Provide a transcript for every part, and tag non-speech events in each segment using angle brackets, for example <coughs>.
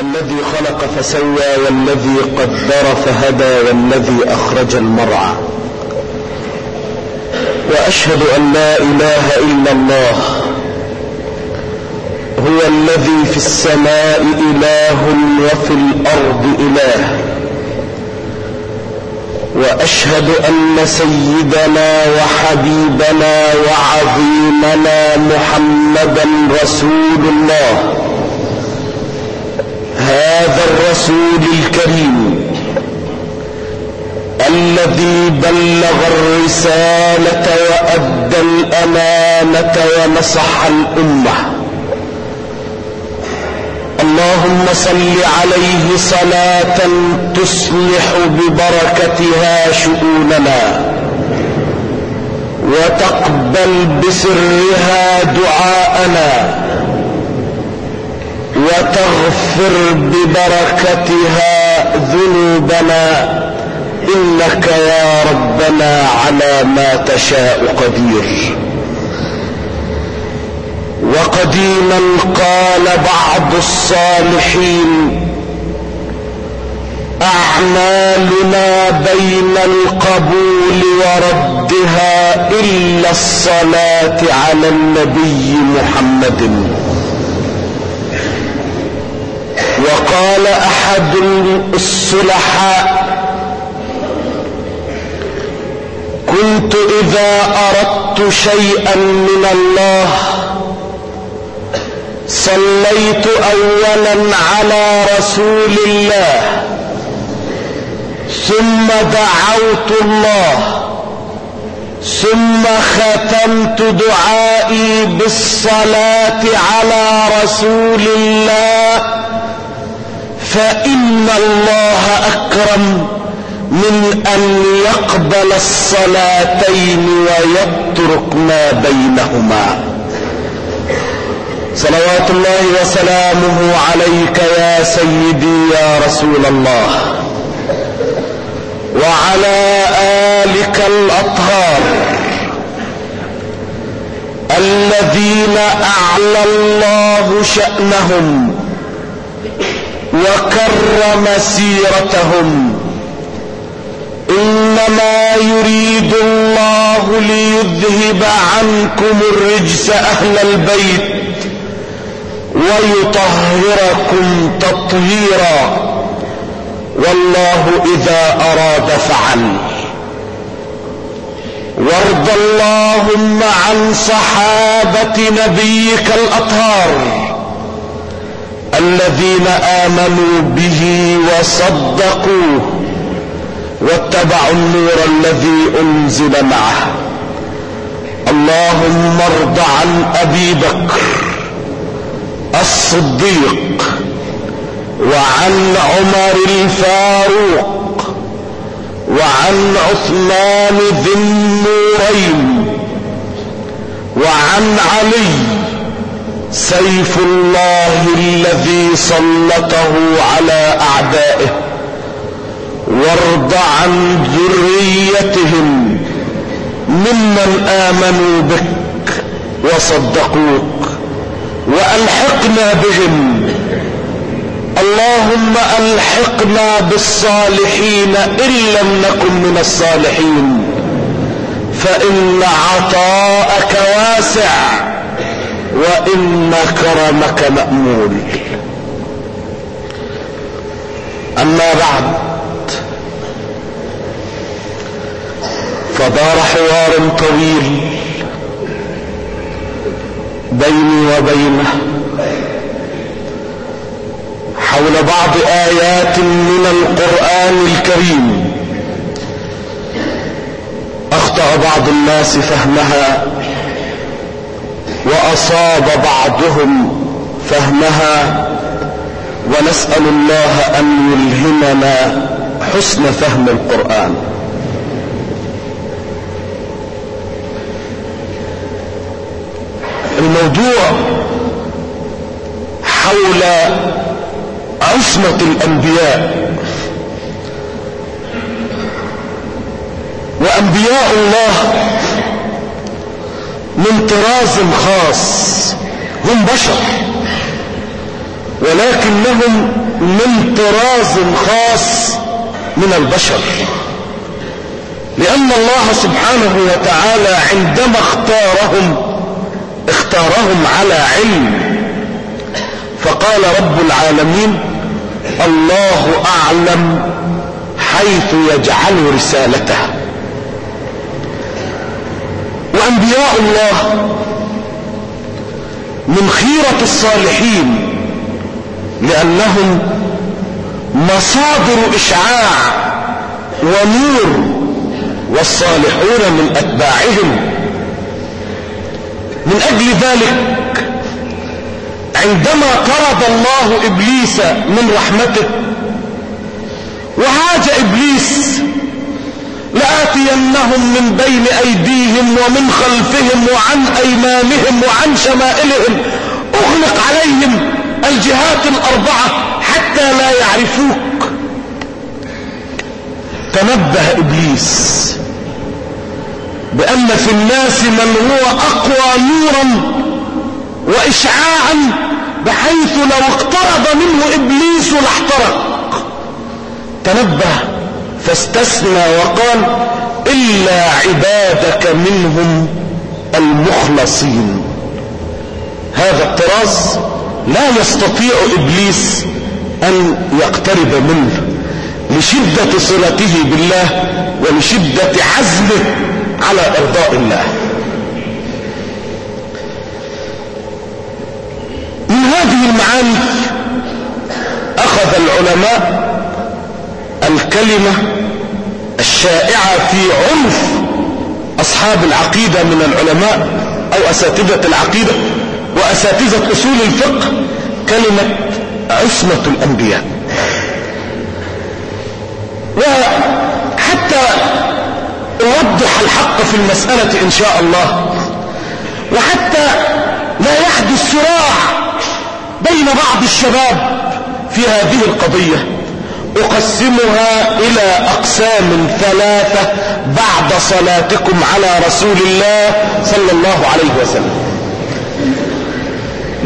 الذي خلق فسوى والذي قدر فهدى والذي أخرج المرعى. وأشهد أن لا إله إلا الله. هو الذي في السماء إله وفي الأرض إله. وأشهد أن سيدنا وحبيبنا وعظيمنا محمدا رسول الله. هذا الرسول الكريم الذي بلغ الرسالة وأدى الأمانة ونصح الأمة. اللهم صل عليه صلاة تصلح ببركتها شؤوننا وتقبل بسرها دعاءنا. وتغفر ببركتها ذنوبنا إنك يا ربنا على ما تشاء قدير. وقديما قال بعض الصالحين أعمالنا بين القبول وردها إلا الصلاة على النبي محمد. وقال أحد الصلحاء كنت إذا أردت شيئا من الله صليت اولا على رسول الله ثم دعوت الله ثم ختمت دعائي بالصلاة على رسول الله. فإن الله أكرم من أن يقبل الصلاتين ويترك ما بينهما. صلوات الله وسلامه عليك يا سيدي يا رسول الله. وعلى آلك الأطهار الذين أعلى الله شأنهم وكرم سيرتهم. إنما يريد الله ليذهب عنكم الرجس أهل البيت ويطهركم تطهيرا. والله إذا أراد فعل. وارض اللهم عن صحابة نبيك الأطهار. الذين آمنوا به وصدقوه واتبعوا النور الذي أنزل معه. اللهم ارض عن أبي بكر الصديق وعن عمر الفاروق وعن عثمان ذي النورين وعن علي سيف الله الذي سلطه على أعدائه وارض عن ذريتهم ممن آمنوا بك وصدقوك وألحقنا بهم. اللهم ألحقنا بالصالحين إن لم نكن من الصالحين فإن عطاءك واسع. وإن كرمك مأمول. أما بعد فدار حوار طويل بيني وبينه حول بعض آيات من القرآن الكريم. أخطأ بعض الناس فهمها. وأصاب بعضهم فهمها ونسأل الله أن يلهمنا حسن فهم القرآن. الموضوع حول عصمة الأنبياء. وأنبياء الله من طراز خاص هم بشر. ولكنهم من طراز خاص من البشر. لأن الله سبحانه وتعالى عندما اختارهم اختارهم على علم. فقال رب العالمين الله أعلم حيث يجعل رسالته. وأنبياء الله من خيرة الصالحين لأنهم مصادر إشعاع ونور والصالحون من أتباعهم. من أجل ذلك عندما طرد الله إبليس من رحمته وهاج إبليس لآتينهم من بين أيديهم ومن خلفهم وعن أيمانهم وعن شمائلهم. أغلق عليهم الجهات الأربعة حتى لا يعرفوك. تنبه إبليس بأن في الناس من هو أقوى نورا وإشعاعا بحيث لو اقترب منه إبليس لاحترق. تنبه فاستثنى وقال إلا عبادك منهم المخلصين. هذا الطراز لا يستطيع إبليس أن يقترب منه لشدة صلته بالله ولشدة عزمه على إرضاء الله. من هذه المعاني أخذ العلماء الكلمة الشائعة في عرف أصحاب العقيدة من العلماء أو أساتذة العقيدة وأساتذة أصول الفقه كلمة عصمة الأنبياء. وحتى أوضح الحق في المسألة إن شاء الله. وحتى لا يحدث صراع بين بعض الشباب في هذه القضية. أقسمها إلى أقسام ثلاثة بعد صلاتكم على رسول الله صلى الله عليه وسلم.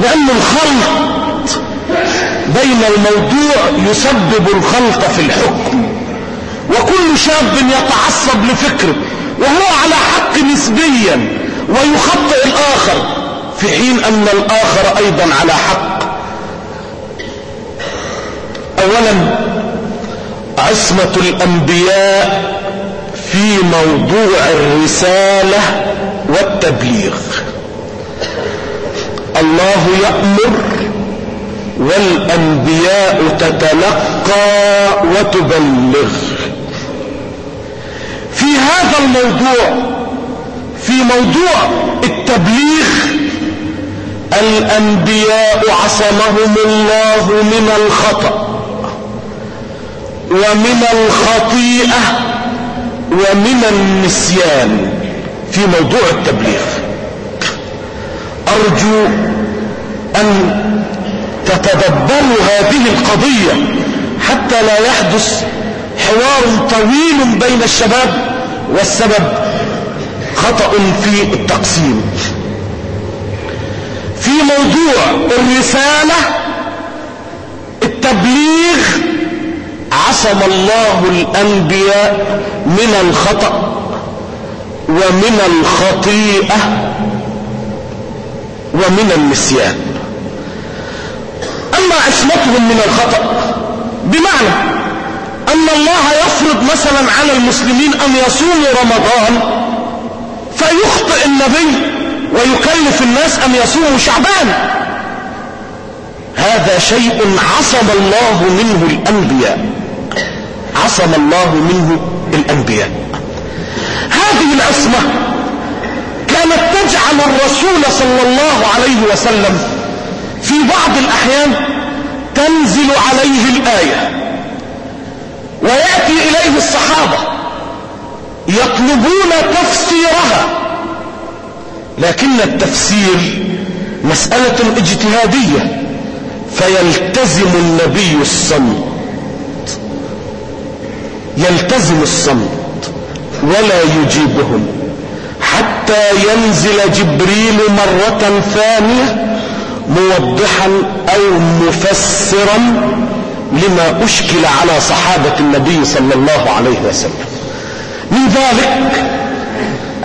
لأن الخلط بين الموضوع يسبب الخلط في الحكم. وكل شاب يتعصب لفكره وهو على حق نسبيا ويخطئ الآخر في حين أن الآخر أيضا على حق. أولا عصمة الأنبياء في موضوع الرسالة والتبليغ. الله يأمر والأنبياء تتلقى وتبلغ. في هذا الموضوع في موضوع التبليغ الأنبياء عصمهم الله من الخطأ. ومن الخطيئة ومن النسيان في موضوع التبليغ. أرجو أن تتدبروا هذه القضية حتى لا يحدث حوار طويل بين الشباب والسبب خطأ في التقسيم. في موضوع الرسالة التبليغ عصم الله الأنبياء من الخطأ ومن الخطيئة ومن النسيان. أما عصمتهم من الخطأ بمعنى أن الله يفرض مثلا على المسلمين أن يصوموا رمضان فيخطئ النبي ويكلف الناس أن يصوموا شعبان. هذا شيء عصم الله منه الأنبياء. عصم الله منه الأنبياء. هذه العصمة كانت تجعل الرسول صلى الله عليه وسلم في بعض الأحيان تنزل عليه الآية ويأتي إليه الصحابة يطلبون تفسيرها. لكن التفسير مسألة اجتهادية فيلتزم النبي الصمت يلتزم الصمت ولا يجيبهم. حتى ينزل جبريل مرة ثانية موضحا أو مفسرا لما أشكل على صحابة النبي صلى الله عليه وسلم. من ذلك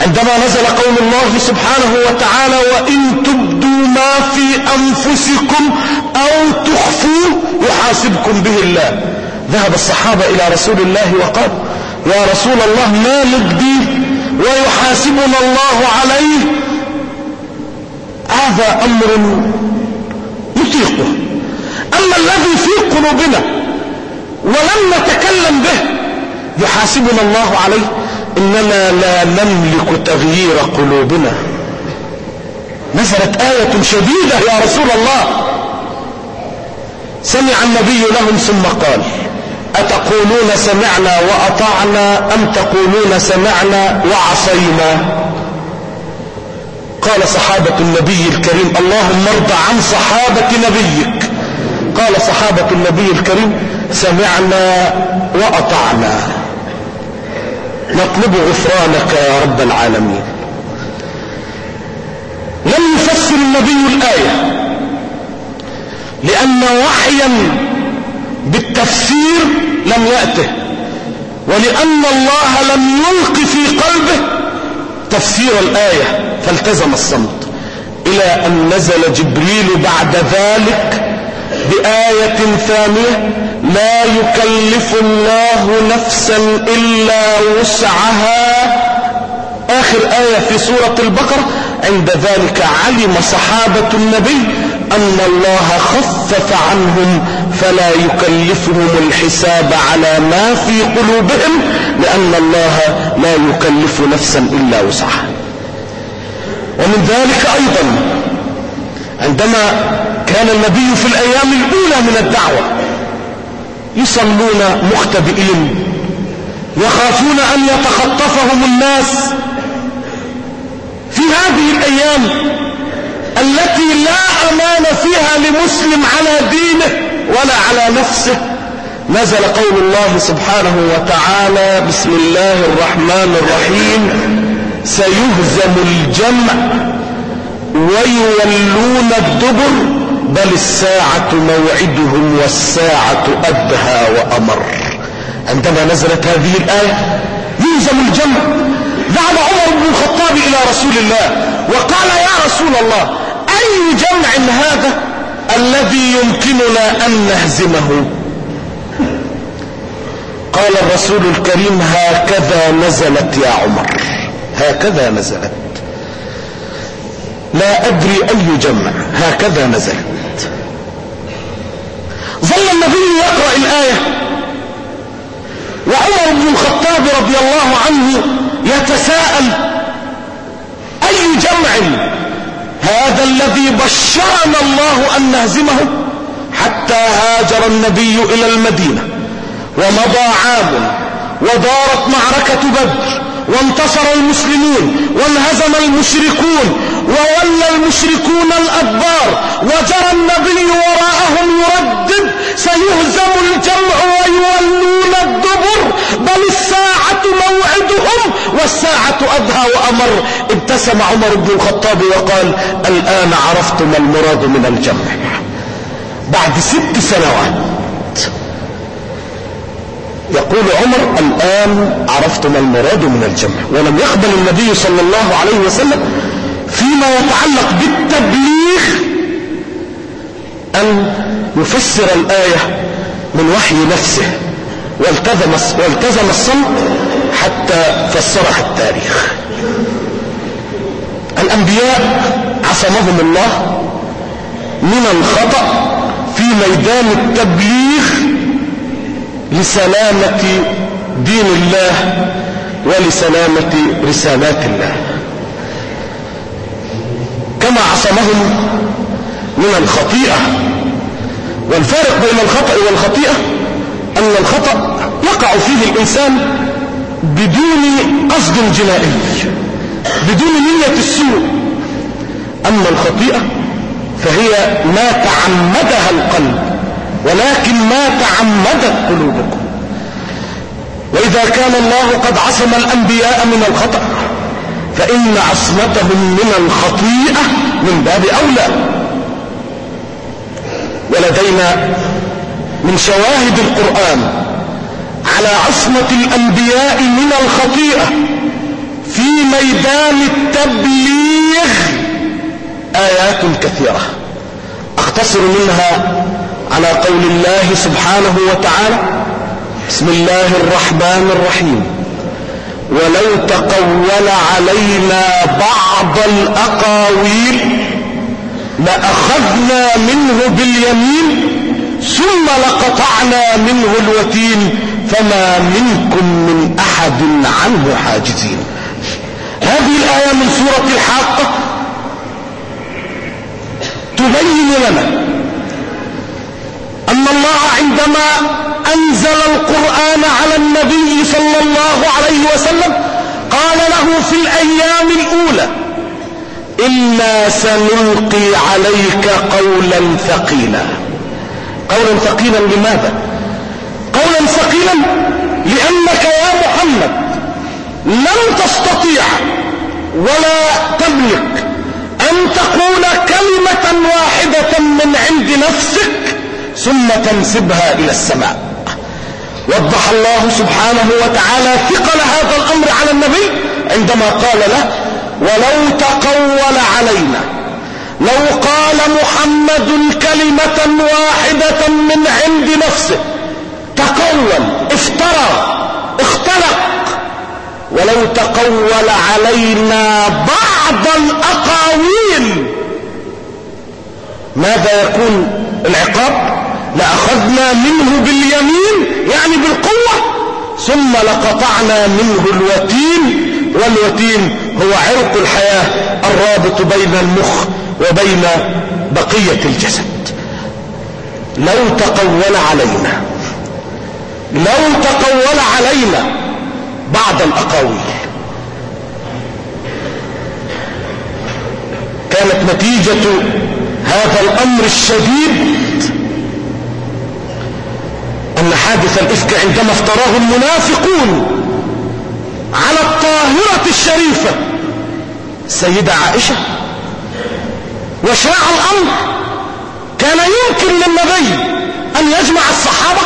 عندما نزل قول الله سبحانه وتعالى وإن تبدوا ما في أنفسكم أو تخفوا يحاسبكم به الله. ذهب الصحابة إلى رسول الله وقال يا رسول الله ما نبدي ويحاسبنا الله عليه؟ هذا أمر نطيقه أما الذي في قلوبنا ولم نتكلم به يحاسبنا الله عليه إننا لا نملك تغيير قلوبنا. نزلت آية شديدة يا رسول الله. سمع النبي لهم ثم قال أتقولون سمعنا وأطعنا أم تقولون سمعنا وعصينا؟ قال صحابة النبي الكريم اللهم ارضى عن صحابة نبيك. قال صحابة النبي الكريم سمعنا وأطعنا. نطلب غفرانك يا رب العالمين. لم يفسر النبي الآية لأن وحيا بالتفسير لم يأته. ولأن الله لم يلق في قلبه تفسير الآية فالتزم الصمت. إلى أن نزل جبريل بعد ذلك بآية ثانية لا يكلف الله نفسا إلا وسعها آخر آية في سورة البقرة عند ذلك علم صحابة النبي أن الله خفف عنهم فلا يكلفهم الحساب على ما في قلوبهم لأن الله لا يكلف نفسا إلا وسعها. ومن ذلك أيضا عندما كان النبي في الأيام الأولى من الدعوة يصلون مختبئين يخافون أن يتخطفهم الناس. في هذه الأيام التي لا أمان فيها لمسلم على دينه ولا على نفسه. نزل قول الله سبحانه وتعالى بسم الله الرحمن الرحيم. سيهزم الجمع ويولون الدبر بل الساعة موعدهم والساعة أدهى وأمر. عندما نزلت هذه الآية يهزم الجمع. ذهب عمر بن الخطاب إلى رسول الله وقال يا رسول الله أي جمع هذا؟ الذي يمكننا أن نهزمه. قال الرسول الكريم هكذا نزلت يا عمر. هكذا نزلت. لا أدري أي جمع. هكذا نزلت. ظل النبي يقرأ الآية. وعمر بن الخطاب رضي الله عنه يتساءل أي جمع؟ هذا الذي بشرنا الله أن نهزمه حتى هاجر النبي إلى المدينة ومضى عام ودارت معركة بدر وانتصر المسلمون وانهزم المشركون وولى المشركون الأدبار وجرى النبي وراءهم يردد سيهزم الجمع ويولون الدبر بل الساعة موعدهم والساعة أدهى وأمر. ابتسم عمر بن الخطاب وقال الآن عرفت ما المراد من الجمع. بعد ست سنوات يقول عمر الآن عرفت ما المراد من الجمع. ولم يقبل النبي صلى الله عليه وسلم فيما يتعلق بالتبليغ أن يفسر الآية من وحي نفسه والتزم, والتزم الصمت حتى فسرها التاريخ. الأنبياء عصمهم الله من الخطأ في ميدان التبليغ لسلامة دين الله ولسلامة رسالات الله. كما عصمهم من الخطيئة. والفارق بين الخطأ والخطيئة أن الخطأ يقع فيه الإنسان بدون قصد جنائي بدون نية السوء. أما الخطيئة فهي ما تعمدها القلب ولكن ما تعمدت قلوبكم. وإذا كان الله قد عصم الأنبياء من الخطأ فإن عصمتهم من الخطيئة من باب أولى. ولدينا من شواهد القرآن على عصمة الأنبياء من الخطيئة في ميدان التبليغ آيات كثيرة. أختصر منها على قول الله سبحانه وتعالى بسم الله الرحمن الرحيم. ولو تقول علينا بعض الأقاويل لأخذنا منه باليمين ثم لقطعنا منه الوتين فما منكم من أحد عنه حاجزين. هذه الآية من سورة الحاقة تبين لنا أن الله عندما أنزل القرآن على النبي صلى الله عليه وسلم قال له في الأيام الأولى إنا سنلقي عليك قولا ثقيلا. قولا ثقيلا لماذا؟ قولا ثقيلا لأنك يا محمد لن تستطيع ولا تملك أن تقول كلمة واحدة من عند نفسك ثم تنسبها إلى السماء. وضح الله سبحانه وتعالى ثقل هذا الأمر على النبي عندما قال له ولو تقول علينا لو قال محمد كلمة واحدة من عند نفسه تقول افترى اختلق ولو تقول علينا بعض الأقاويل ماذا يكون العقاب؟ لأخذنا منه باليمين يعني بالقوة ثم لقطعنا منه الوتين والوتين هو عرق الحياة الرابط بين المخ وبين بقية الجسد. لو تقول علينا لو تقول علينا بعض الأقاويل. كانت نتيجة هذا الأمر الشديد أن حادث الإفك عندما افتراه المنافقون على الطاهرة الشريفة السيدة عائشة. وشاع الأمر كان يمكن للنبي أن يجمع الصحابة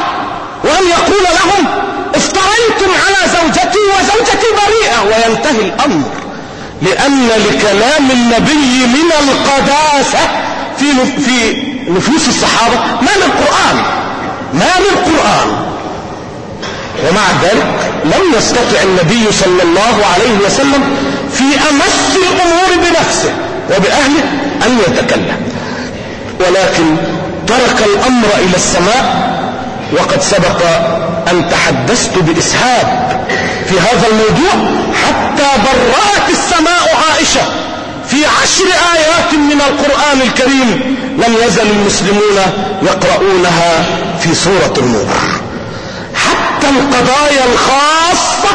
وأن يقول لهم افتريتم على زوجتي وزوجتي بريئة. وينتهي الأمر لأن لكلام النبي من القداسة في في نفوس الصحابة ما للقرآن ما للقرآن ومع ذلك لم يستطع النبي صلى الله عليه وسلم في أمس الأمور بنفسه وبأهله أن يتكلم. ولكن ترك الأمر إلى السماء وقد سبق أن تحدثت بإسهاب في هذا الموضوع حتى برأت السماء عائشة. في عشر آيات من القرآن الكريم لم يزل المسلمون يقرؤونها في سورة النور. حتى القضايا الخاصة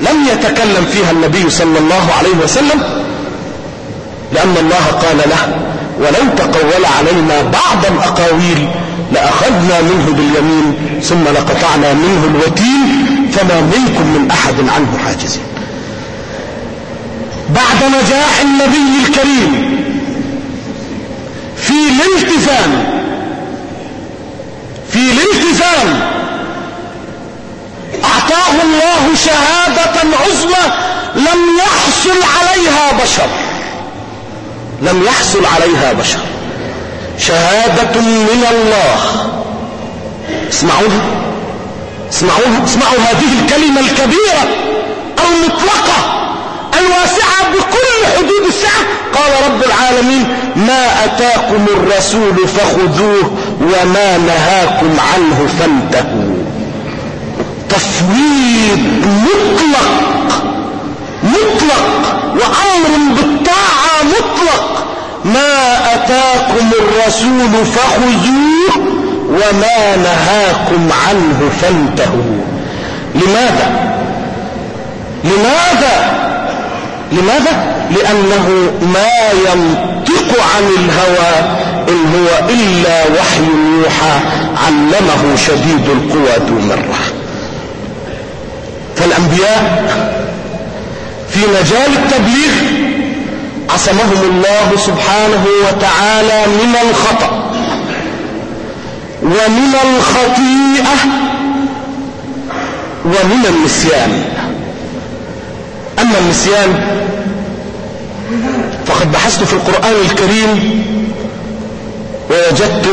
لم يتكلم فيها النبي صلى الله عليه وسلم لأن الله قال له ولو تقول علينا بعض الأقاويل لأخذنا منه باليمين ثم لقطعنا منه الوتين فما منكم من أحد عنه حاجزين. بعد نجاح النبي الكريم في الالتزام في الالتزام أعطاه الله شهادة عظمى لم يحصل عليها بشر لم يحصل عليها بشر. شهادة من الله. اسمعوها اسمعوها اسمعوا هذه الكلمة الكبيرة المطلقة. الواسعة بكل حدود السعة قال رب العالمين ما أتاكم الرسول فخذوه وما نهاكم عنه فانتهوا. تفويض مطلق مطلق وأمر بالطاعة مطلق. ما أتاكم الرسول فخذوه وما نهاكم عنه فانتهوا. لماذا؟ لماذا لماذا؟ لأنه ما ينطق عن الهوى إن هو إلا وحي يوحى علمه شديد القوى ذو مرة. فالأنبياء في مجال التبليغ عصمهم الله سبحانه وتعالى من الخطأ ومن الخطيئة ومن النسيان. أما النسيان فقد بحثت في القرآن الكريم ووجدت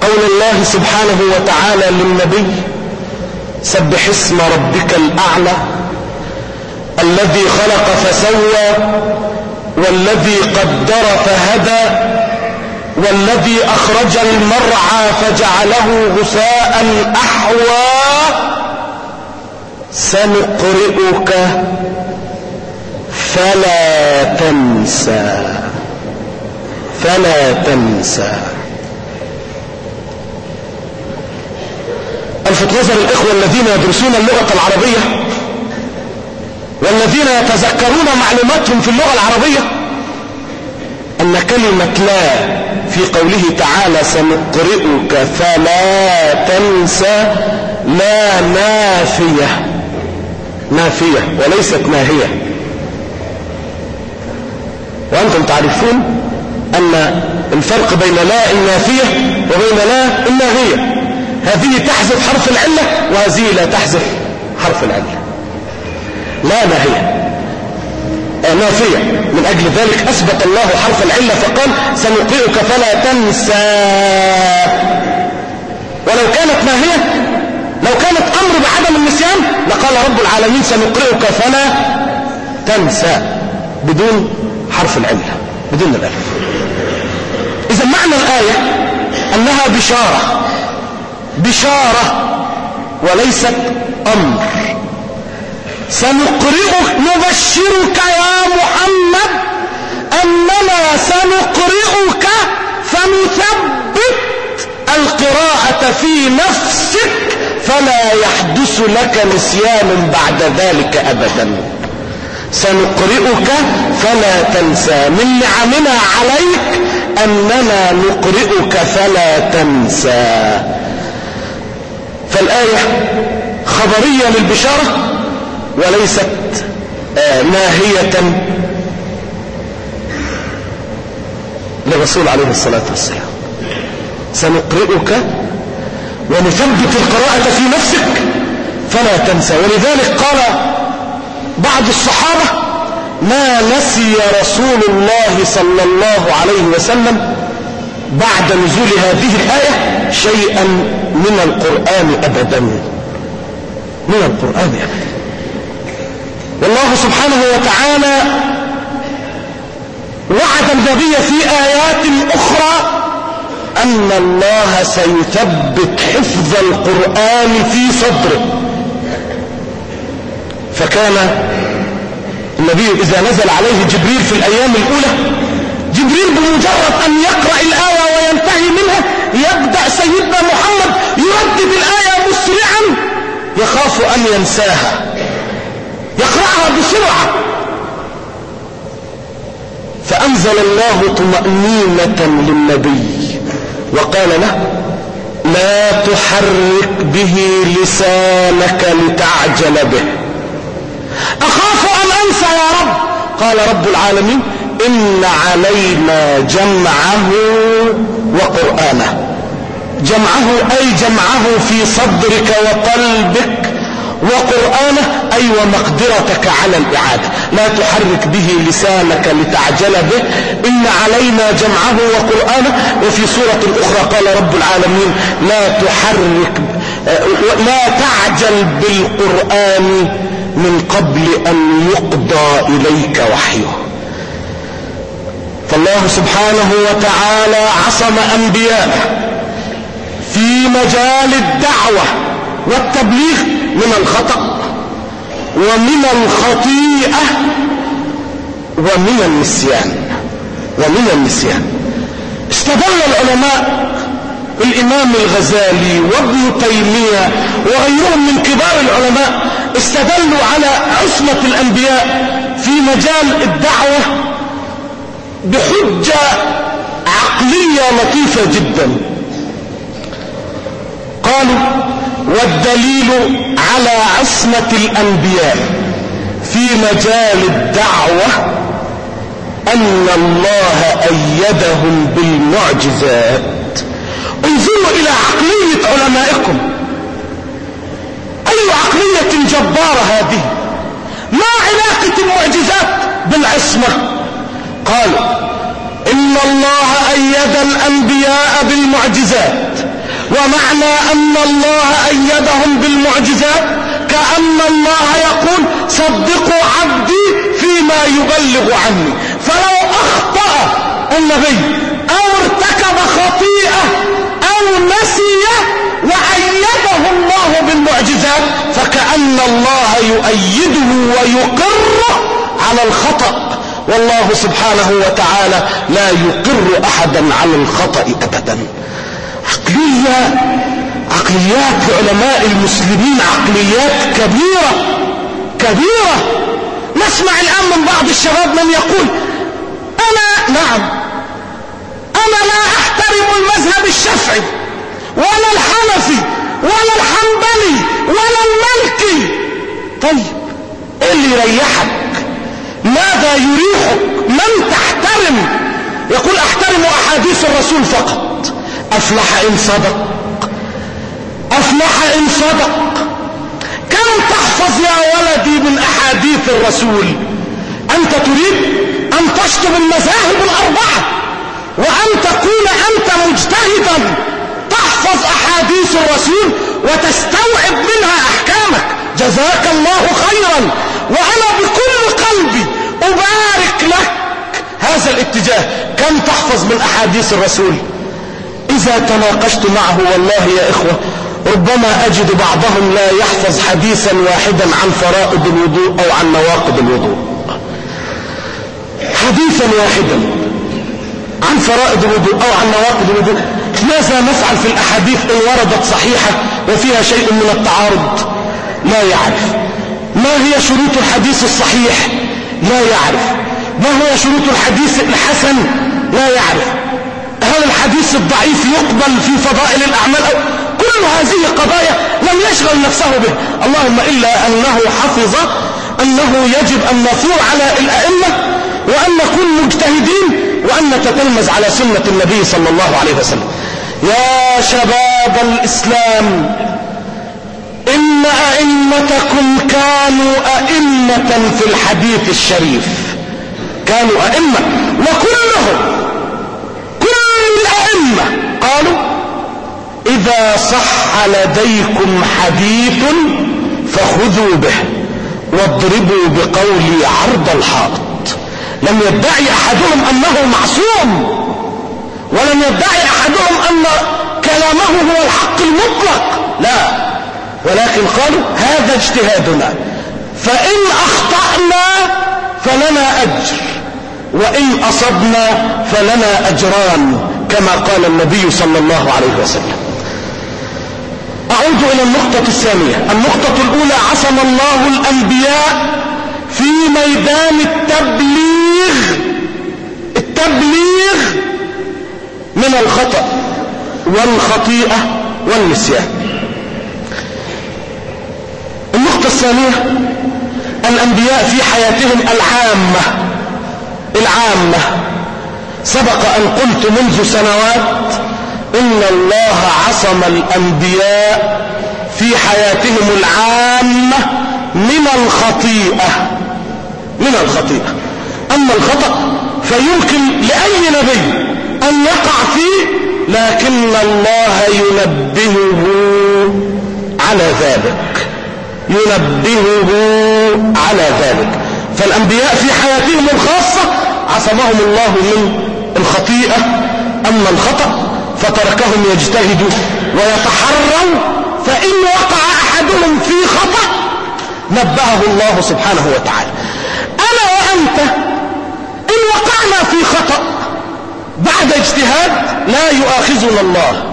قول الله سبحانه وتعالى للنبي سبح اسم ربك الأعلى الذي خلق فسوى والذي قدر فهدى والذي أخرج المرعى فجعله غثاء أحوى. سنقرئك فلا تنسى. فلا تنسى. ألفت نظر الإخوة الذين يدرسون اللغة العربية والذين يتذكرون معلوماتهم في اللغة العربية أن كلمة لا في قوله تعالى سنقرئك فلا تنسى لا نافية. نافية وليست ناهية وأنتم تعرفون أن الفرق بين لا النافية وبين لا الناهية هذه تحذف حرف العلة وهذه لا تحذف حرف العلة. لا ناهية نافية. من أجل ذلك أثبت الله حرف العلة فقال سنقرئك فلا تنسى. ولو كانت ناهية لو كانت أمر بعدم النسيان لقال رب العالمين سنقرئك فلا تنسى. بدون حرف العلة بدون الألف. إذا معنى الآية أنها بشارة بشارة وليست أمر. سنقرئك نبشرك يا محمد أننا سنقرئك فنثبت القراءة في نفسك. فلا يحدث لك نسيان بعد ذلك أبدا. سنقرئك فلا تنسى. من نعمنا عليك أننا نقرئك فلا تنسى. فالآية خبرية للبشارة وليست آه ناهية للرسول عليه الصلاة والسلام. سنقرئك ونثبت القراءة في نفسك فلا تنسى. ولذلك قال بعض الصحابة ما نسي رسول الله صلى الله عليه وسلم بعد نزول هذه الآية شيئا من القرآن أبدا. من القرآن أبدا. والله سبحانه وتعالى وعد النبي في آيات أخرى أن الله سيثبت حفظ القرآن في صدره. فكان النبي إذا نزل عليه جبريل في الأيام الأولى جبريل بمجرد أن يقرأ الآية وينتهي منها يبدأ سيدنا محمد يردد الآية مسرعا يخاف أن ينساها. يقرأها بسرعة. فأنزل الله طمأنينة للنبي. وقال له لا تحرك به لسانك لتعجل به. أخاف أن أنسى يا رب. قال رب العالمين إن علينا جمعه وقرآنه. جمعه أي جمعه في صدرك وقلبك وقرآنه أي ومقدرتك على الإعادة. لا تحرك به لسانك لتعجل به. إن علينا جمعه وقرآنه. وفي سورة أخرى قال رب العالمين لا تحرك لا تعجل بالقرآن من قبل أن يقضى إليك وحيه. فالله سبحانه وتعالى عصم أنبياءه في مجال الدعوة والتبليغ من الخطأ ومن الخطيئة ومن النسيان. ومن النسيان. استدل العلماء الإمام الغزالي وابن تيمية وغيرهم من كبار العلماء استدلوا على عصمة الأنبياء في مجال الدعوة بحجة عقلية لطيفة جدا. قالوا والدليل على عصمة الأنبياء في مجال الدعوة أن الله أيدهم بالمعجزات. انظروا علمائكم. أي عقلية جبارة هذه؟ ما علاقة المعجزات بالعصمة؟ قالوا إن الله أيد الأنبياء بالمعجزات. ومعنى أن الله أيدهم بالمعجزات كأن الله يقول صدقوا عبدي فيما يبلغ عني. فلو أخطأ النبي أو ارتكب خطيئة أو نسي وأيده الله بالمعجزات فكأن الله يؤيده ويقر على الخطأ. والله سبحانه وتعالى لا يقر أحدا على الخطأ أبدا. عقلية عقليات علماء المسلمين عقليات كبيرة كبيرة. نسمع الآن من بعض الشباب من يقول أنا نعم أنا لا أحترم المذهب الشافعي ولا الحنفي ولا الحنبلي ولا الملكي. طيب إيه اللي يريحك؟ ماذا يريحك؟ من تحترم؟ يقول أحترم أحاديث الرسول فقط. أفلح إن صدق. أفلح إن صدق. كم تحفظ يا ولدي من أحاديث الرسول؟ أنت تريد أن تشطب المذاهب الأربعة وأن تكون أنت مجتهدا. تحفظ أحاديث الرسول وتستوعب منها أحكامك. جزاك الله خيرا. وأنا بكل قلبي أبارك لك هذا الاتجاه. كم تحفظ من أحاديث الرسول؟ إذا تناقشت معه والله يا إخوة ربما أجد بعضهم لا يحفظ حديثا واحدا عن فرائض الوضوء أو عن نواقض الوضوء. حديثا واحدا عن فرائض الوضوء أو عن نواقض الوضوء. ماذا نفعل في الأحاديث إن وردت صحيحة وفيها شيء من التعارض؟ لا يعرف. ما هي شروط الحديث الصحيح؟ لا يعرف. ما هي شروط الحديث الحسن؟ لا يعرف. هل الحديث الضعيف يقبل في فضائل الأعمال؟ أو كل هذه قضايا لم يشغل نفسه به. اللهم إلا أنه حفظ أنه يجب أن نثور على الأئمة وأن نكون مجتهدين وأن نتتلمذ على سنة النبي صلى الله عليه وسلم. يا شباب الإسلام إن أئمتكم كانوا أئمة في الحديث الشريف. كانوا أئمة وكلهم كل الأئمة قالوا إذا صح لديكم حديث فخذوا به واضربوا بقولي عرض الحائط. لم يدعي أحدهم أنه معصوم ولم يدعي أحدهم أن كلامه هو الحق المطلق. لا ولكن قالوا هذا اجتهادنا فإن أخطأنا فلنا أجر. وإن أصبنا فلنا أجران كما قال النبي صلى الله عليه وسلم. أعود إلى النقطة الثانية. النقطة الأولى عصم الله الأنبياء في ميدان التبليغ. التبليغ من الخطأ والخطيئة والنسيان. النقطة الثانية الأنبياء في حياتهم العامة. العامة. سبق أن قلت منذ سنوات إن الله عصم الأنبياء في حياتهم العامة من الخطيئة. من الخطيئة. أما الخطأ فيمكن لأي نبي أن يقع فيه لكن الله ينبهه على ذلك. ينبهه على ذلك. فالأنبياء في حياتهم الخاصة عصمهم الله من الخطيئة أما الخطأ فتركهم يجتهدوا ويتحروا فإن وقع أحدهم في خطأ نبهه الله سبحانه وتعالى. أنا وأنت؟ إن وقعنا في خطأ بعد اجتهاد لا يؤاخذنا الله.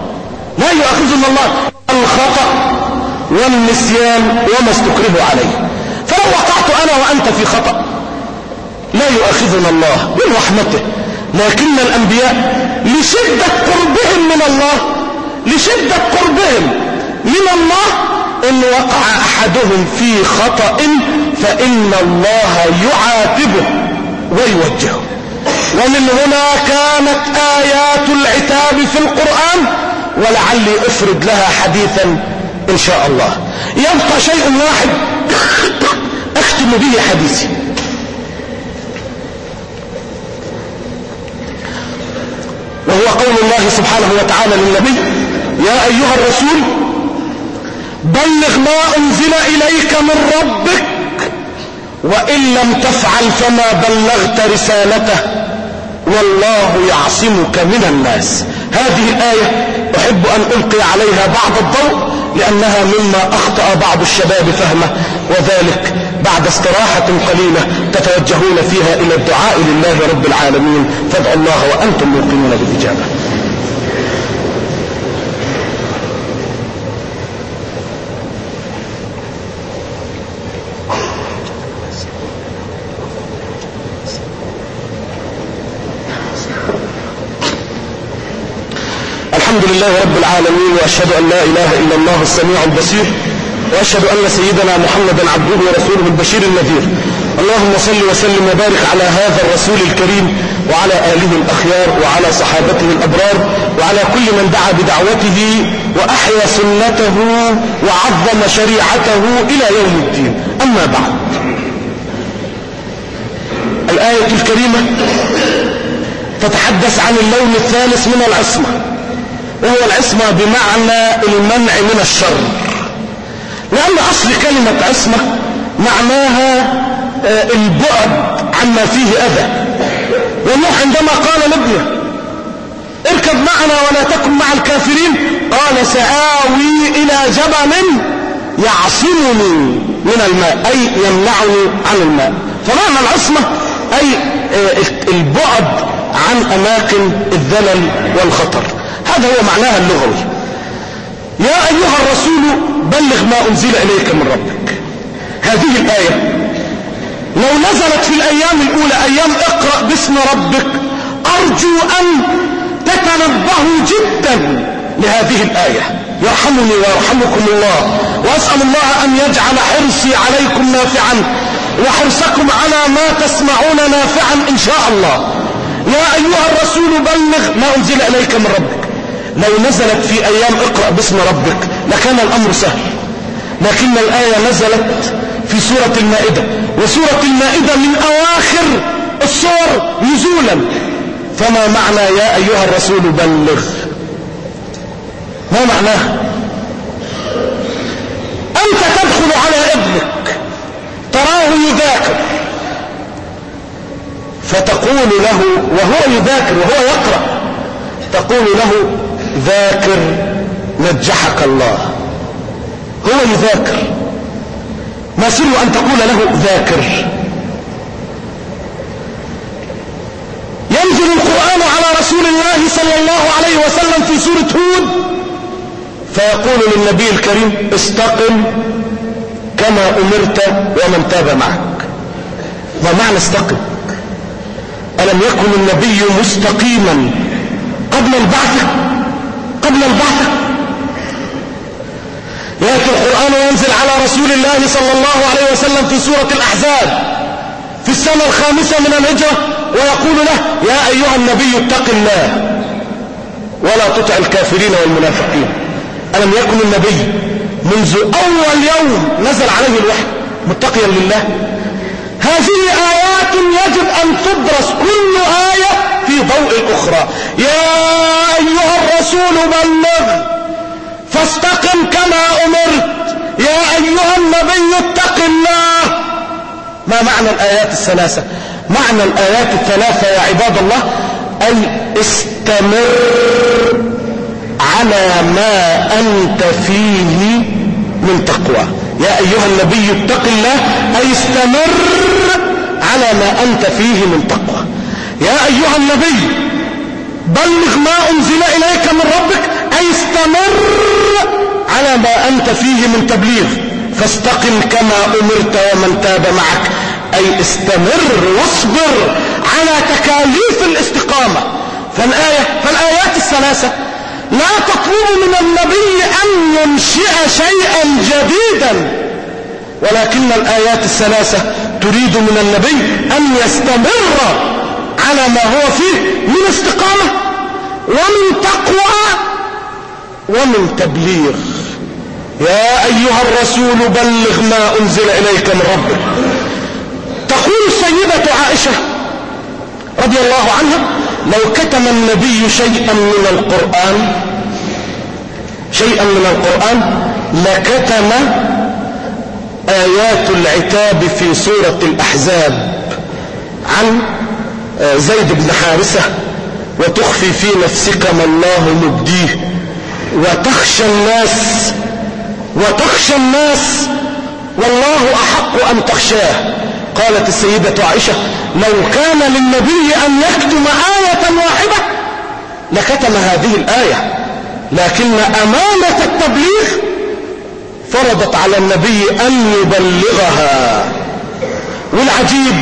لا يؤاخذنا الله. الخطأ والنسيان وما استكرهوا عليه. فلو وقعت أنا وأنت في خطأ لا يؤاخذنا الله من رحمته. لكن الأنبياء لشدة قربهم من الله لشدة قربهم من الله إن وقع أحدهم في خطأ فإن الله يعاتبه ويوجهه. ومن هنا كانت آيات العتاب في القرآن ولعلي أفرد لها حديثا إن شاء الله. يبقى شيء واحد <coughs> أختم به حديثي. وهو قول الله سبحانه وتعالى للنبي يا أيها الرسول بلغ ما أنزل إليك من ربك وإن لم تفعل فما بلغت رسالته والله يعصمك من الناس. هذه الآية أحب أن ألقي عليها بعض الضوء لأنها مما أخطأ بعض الشباب فهمه وذلك بعد استراحة قليلة تتوجهون فيها إلى الدعاء لله رب العالمين. فادعوا الله وأنتم موقنون بالإجابة. الحمد لله رب العالمين وأشهد أن لا إله إلا الله السميع البصير. وأشهد أن سيدنا محمدا عبده ورسوله البشير النذير. اللهم صل وسلم وبارك على هذا الرسول الكريم وعلى آله الأخيار وعلى صحابته الأبرار وعلى كل من دعا بدعوته وأحيا سنته وعظم شريعته إلى يوم الدين. أما بعد. الآية الكريمة تتحدث عن اللون الثالث من العصمة. وهو العصمة بمعنى المنع من الشر. لأن أصل كلمة عصمة معناها آه، البعد عما فيه أذى. ونوح عندما قال لابنه اركب معنا ولا تكن مع الكافرين قال سآوي إلى جبل يعصمني من الماء أي يمنعني عن الماء. فمعنى العصمة أي آه، البعد عن أماكن الذلل والخطر. هذا هو معناها اللغوي. يا أيها الرسول بلغ ما أنزل إليك من ربك. هذه الآية. لو نزلت في الأيام الأولى أيام اقرأ باسم ربك أرجو أن تتنبهوا جدا لهذه الآية. يرحمني ويرحمكم الله. وأسأل الله أن يجعل حرصي عليكم نافعا وحرصكم على ما تسمعون نافعا إن شاء الله. يا أيها الرسول بلغ ما أنزل إليك من ربك. لو نزلت في أيام اقرأ باسم ربك لكان الأمر سهل. لكن الآية نزلت في سورة المائدة. وسورة المائدة من أواخر الصور نزولا. فما معنى يا أيها الرسول بلغ؟ ما معناه أنت تدخل على ابنك. تراه يذاكر. فتقول له وهو يذاكر وهو يقرأ. تقول له ذاكر نجحك الله. هو يذاكر. ما سر أن تقول له ذاكر. ينزل القرآن على رسول الله صلى الله عليه وسلم في سورة هود. فيقول للنبي الكريم استقم كما أمرت ومن تاب معك. ما معنى استقم. ألم يكن النبي مستقيما قبل البعث قبل البعث يأتي القرآن وينزل على رسول الله صلى الله عليه وسلم في سورة الأحزاب في السنة الخامسة من الهجرة ويقول له يا أيها النبي اتق الله ولا تطع الكافرين والمنافقين. ألم يكن النبي منذ أول يوم نزل عليه الوحي متقيا لله؟ هذه آيات يجب أن تدرس كل آية في ضوء الأخرى يا أيها الرسول بلغ فاستقم كما أمرت. يا أيها النبي اتق الله. ما معنى الآيات الثلاثة؟ معنى الآيات الثلاثة يا عباد الله أي استمر على ما أنت فيه من تقوى. يا أيها النبي اتق الله أي استمر على ما أنت فيه من تقوى. يا أيها النبي بلغ ما أنزل إليك من ربك أي استمر على ما أنت فيه من تبليغ. فاستقم كما أمرت ومن تاب معك. أي استمر واصبر على تكاليف الاستقامة. فالآية فالآيات الثلاثة لا تطلب من النبي أن ينشئ شيئا جديدا. ولكن الآيات الثلاثة تريد من النبي أن يستمر على ما هو فيه من استقامة. ومن تقوى ومن تبليغ. يا أيها الرسول بلغ ما أنزل إليك من ربك. تقول السيدة عائشة رضي الله عنها لو كتم النبي شيئا من القرآن شيئا من القرآن لكتم آيات العتاب في سورة الأحزاب عن آه، زيد بن حارثة وتخفي في نفسك ما الله مبديه. وتخشى الناس وتخشى الناس. والله أحق أن تخشاه. قالت السيدة عائشة لو كان للنبي أن يكتم آية واحدة لكتم هذه الآية. لكن أمانة التبليغ فرضت على النبي أن يبلغها. والعجيب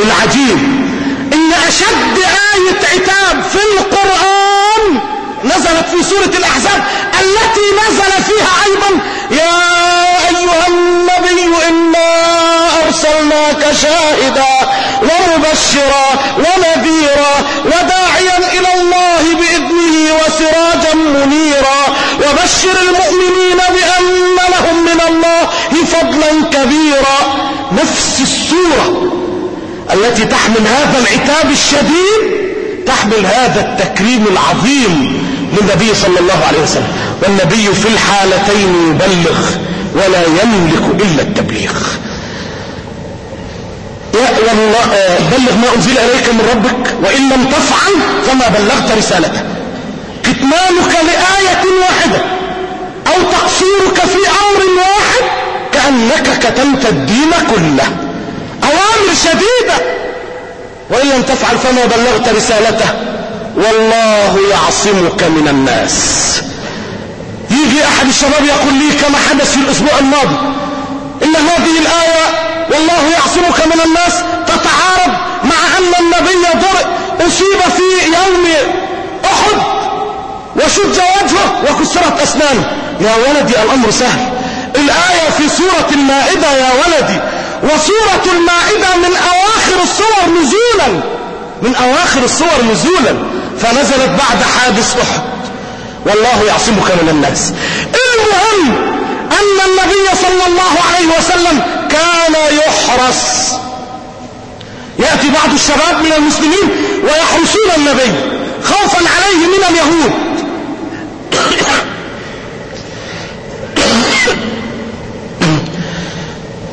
العجيب إن أشد آية عتاب في القرآن نزلت في سورة الأحزاب التي نزل فيها أيضا يا أيها النبي إنا أرسلناك شاهدا ومبشرا ونذيرا وداعيا إلى الله بإذنه وسراجا منيرا. وبشر المؤمنين بأن لهم من الله فضلا كبيرا. نفس السورة. التي تحمل هذا العتاب الشديد تحمل هذا التكريم العظيم للنبي صلى الله عليه وسلم. والنبي في الحالتين يبلغ ولا يملك إلا التبليغ. يا الله آه، بلغ ما أنزل إليك من ربك وإن لم تفعل فما بلغت رسالته. كتمانك لآية واحدة أو تقصيرك في أمر واحد كأنك كتمت الدين كله. أوامر شديدة وإن لم تفعل فما بلغت رسالته والله يعصمك من الناس. يجي أحد الشباب يقول لي كما حدث في الأسبوع الماضي إن هذه الآية والله يعصمك من الناس تتعارض مع أن النبي ضرب أصيب في يوم أحد وشج وجهه وكسرت أسنانه. يا ولدي الأمر سهل. الآية في سورة المائدة يا ولدي وسورة المائدة من أواخر الصور نزولا. من أواخر الصور نزولا. فنزلت بعد حادث أحد. والله يعصمك من الناس. المهم أن النبي صلى الله عليه وسلم كان يحرس يأتي بعض الشباب من المسلمين ويحرسون النبي خوفا عليه من اليهود. <coughs>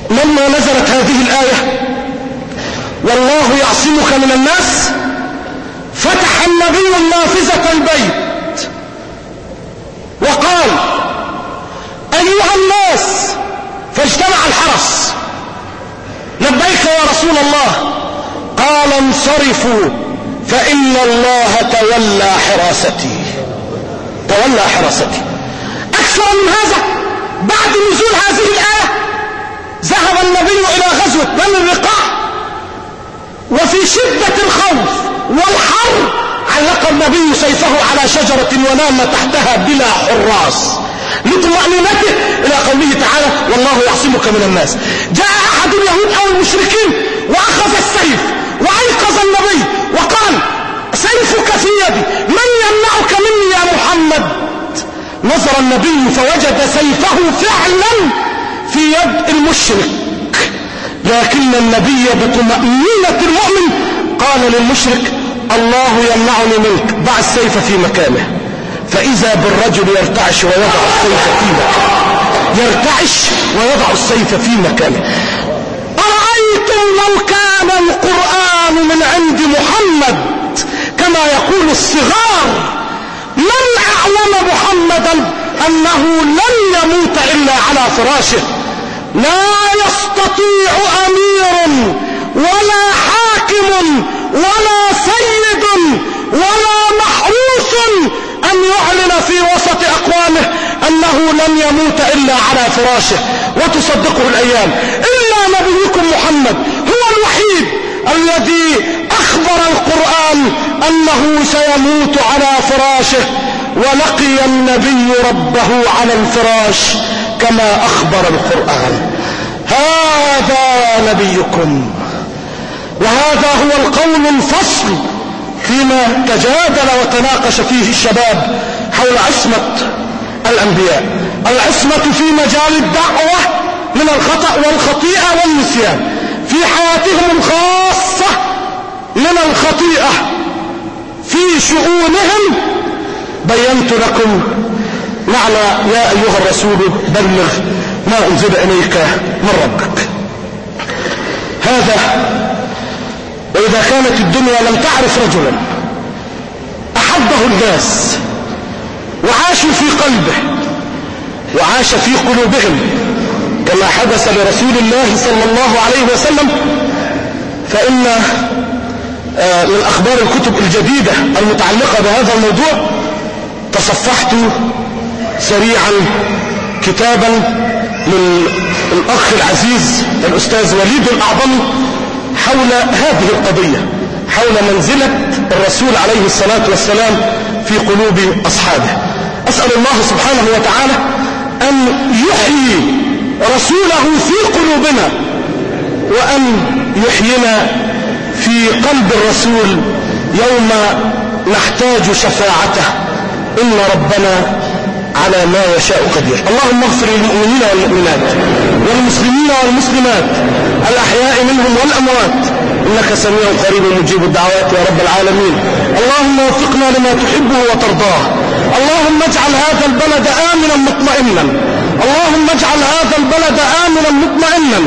لما نزلت هذه الآية والله يعصمك من الناس فتح النبي نافذة البيت وقال أيها الناس فاجتمع الحرس لبيك يا رسول الله قال انصرفوا فإن الله تولى حراستي تولى حراستي أكثر من هذا بعد نزول هذه الآية ذهب النبي إلى غزوة بني الرقاع وفي شدة الخوف والحر علق النبي سيفه على شجرة ونام تحتها بلا حراس لطمأنينته إلى قوله تعالى والله يعصمك من الناس. جاء أحد اليهود أو المشركين وأخذ السيف وأيقظ النبي وقال سيفك في يدي من يمنعك مني يا محمد؟ نظر النبي فوجد سيفه فعلا في يد المشرك. لكن النبي بطمأنينة المؤمن قال للمشرك الله يمنعني منك ضع السيف في مكانه. فإذا بالرجل يرتعش ويضع السيف في مكانه. يرتعش ويضع السيف في مكانه. أرأيتم لو كان القرآن من عند محمد؟ كما يقول الصغار من أعلم محمدا أنه لن يموت إلا على فراشه؟ لا يستطيع أمير ولا حاكم ولا سيد ولا محروس أن يعلن في وسط أقوامه أنه لن يموت إلا على فراشه وتصدقه الأيام. إلا نبيكم محمد هو الوحيد الذي أخبر القرآن أنه سيموت على فراشه ولقي النبي ربه على الفراش. كما أخبر القرآن. هذا نبيكم. وهذا هو القول الفصل فيما تجادل وتناقش فيه الشباب حول عصمة الأنبياء. العصمة في مجال الدعوة من الخطأ والخطيئة والنسيان. في حياتهم الخاصة من الخطيئة. في شؤونهم بينت لكم معنى يا أيها الرسول بلغ ما أنزل إليك من ربك. هذا وإذا كانت الدنيا لم تعرف رجلا أحبه الناس وعاشوا في قلبه وعاش في قلوبهم كما حدث لرسول الله صلى الله عليه وسلم فإن آه، من أخبار الكتب الجديدة المتعلقة بهذا الموضوع تصفحت سريعا كتابا من الأخ العزيز الأستاذ وليد الأعظم حول هذه القضية حول منزلة الرسول عليه الصلاة والسلام في قلوب أصحابه. أسأل الله سبحانه وتعالى أن يحيي رسوله في قلوبنا وأن يحيينا في قلب الرسول يوم نحتاج شفاعته. إن ربنا على ما يشاء قدير. اللهم اغفر للمؤمنين والمؤمنات والمسلمين والمسلمات الأحياء منهم والأموات. إنك سميع قريب مجيب الدعوات يا رب العالمين. اللهم وفقنا لما تحبه وترضاه. اللهم اجعل هذا البلد آمنا مطمئنا. اللهم اجعل هذا البلد آمنا مطمئنا.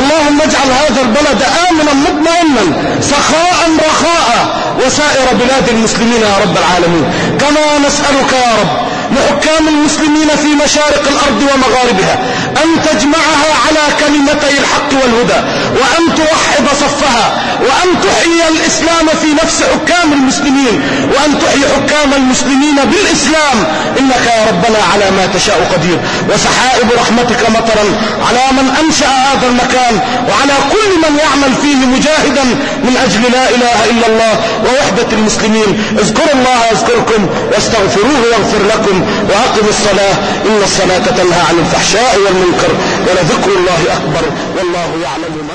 اللهم اجعل هذا البلد آمنا مطمئنا. سخاء رخاء. وسائر بلاد المسلمين يا رب العالمين. كما نسألك يا رب لحكام المسلمين في مشارق الأرض ومغاربها أن تجمعها على كلمتي الحق والهدى وأن توحد صفها وأن تحيي الإسلام في نفس حكام المسلمين وأن تحيي حكام المسلمين بالإسلام. إنك يا ربنا على ما تشاء قدير. وسحائب رحمتك مطرا على من أنشأ هذا المكان وعلى كل من يعمل فيه مجاهدا من أجل لا إله إلا الله ووحدة المسلمين. اذكروا الله يذكركم واستغفروه يغفر لكم. وأقم الصلاة. إن الصلاة تنهى عن الفحشاء والمنكر ولذكر الله أكبر والله يعلم